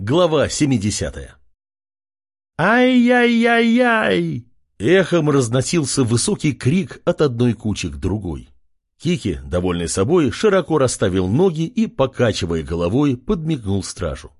Глава 70 «Ай-яй-яй-яй!» Эхом разносился высокий крик от одной кучи к другой. Кики, довольный собой, широко расставил ноги и, покачивая головой, подмигнул стражу.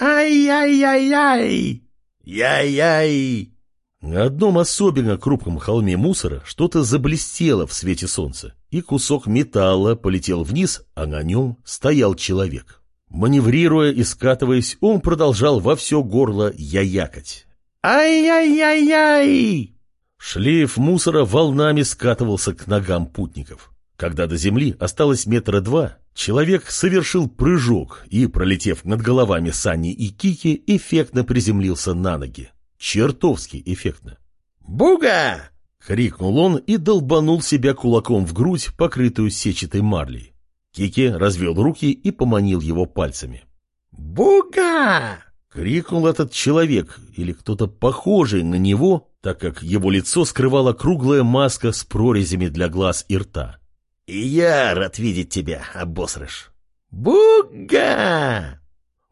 «Ай-яй-яй-яй! Яй-яй!» На одном особенно крупном холме мусора что-то заблестело в свете солнца, и кусок металла полетел вниз, а на нем стоял человек. Маневрируя и скатываясь, он продолжал во все горло яякать. «Ай-яй-яй-яй!» Шлейф мусора волнами скатывался к ногам путников. Когда до земли осталось метра два, человек совершил прыжок и, пролетев над головами Сани и Кики, эффектно приземлился на ноги. Чертовски эффектно. «Буга!» — крикнул он и долбанул себя кулаком в грудь, покрытую сетчатой марлей. Кики развел руки и поманил его пальцами. «Буга!» — крикнул этот человек или кто-то похожий на него, так как его лицо скрывала круглая маска с прорезями для глаз и рта. «И я рад видеть тебя, обосрыш!» «Буга!»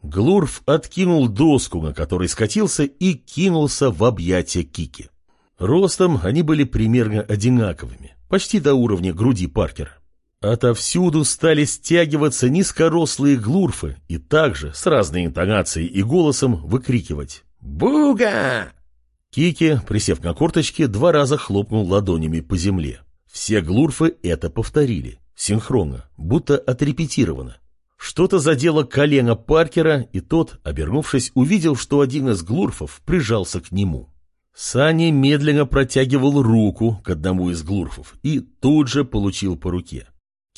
Глурф откинул доску, на которой скатился, и кинулся в объятия Кики. Ростом они были примерно одинаковыми, почти до уровня груди Паркера. Отовсюду стали стягиваться низкорослые глурфы и также с разной интонацией и голосом выкрикивать «Буга!». Кики, присев на корточки, два раза хлопнул ладонями по земле. Все глурфы это повторили, синхронно, будто отрепетировано. Что-то задело колено Паркера, и тот, обернувшись, увидел, что один из глурфов прижался к нему. Сани медленно протягивал руку к одному из глурфов и тут же получил по руке.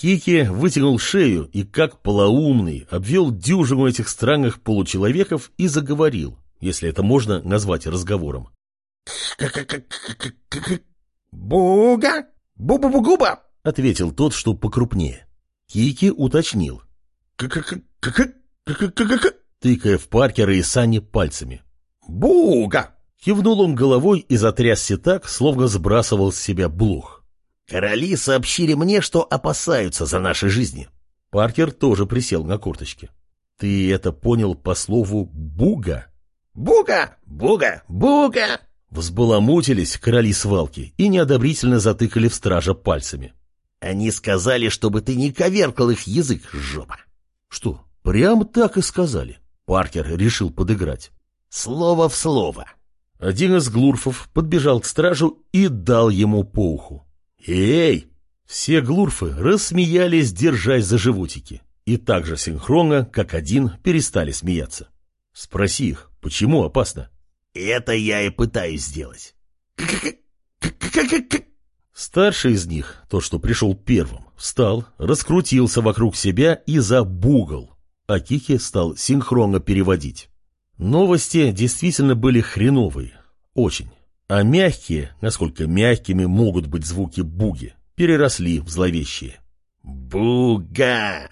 Кики вытянул шею и, как полоумный, обвел дюжину этих странных получеловеков и заговорил, если это можно назвать разговором. «Буга! Бу-бу-бу-губа!» — ответил тот, что покрупнее. Кики уточнил. тыкая в Паркера и Сани пальцами. «Буга!» — кивнул он головой и затрясся так, словно сбрасывал с себя блох. Короли сообщили мне, что опасаются за наши жизни. Паркер тоже присел на корточки. Ты это понял по слову «буга»? «Буга! Буга! Буга!» Взбаламутились короли свалки и неодобрительно затыкали в стража пальцами. Они сказали, чтобы ты не коверкал их язык, жопа. Что, прямо так и сказали? Паркер решил подыграть. Слово в слово. Один из глурфов подбежал к стражу и дал ему по уху. «Эй!» Все глурфы рассмеялись, держась за животики, и так же синхронно, как один, перестали смеяться. Спроси их, почему опасно? «Это я и пытаюсь сделать». Старший из них, тот, что пришел первым, встал, раскрутился вокруг себя и забугал, а Кики стал синхронно переводить. Новости действительно были хреновые, очень а мягкие, насколько мягкими могут быть звуки буги, переросли в зловещие. «Буга!»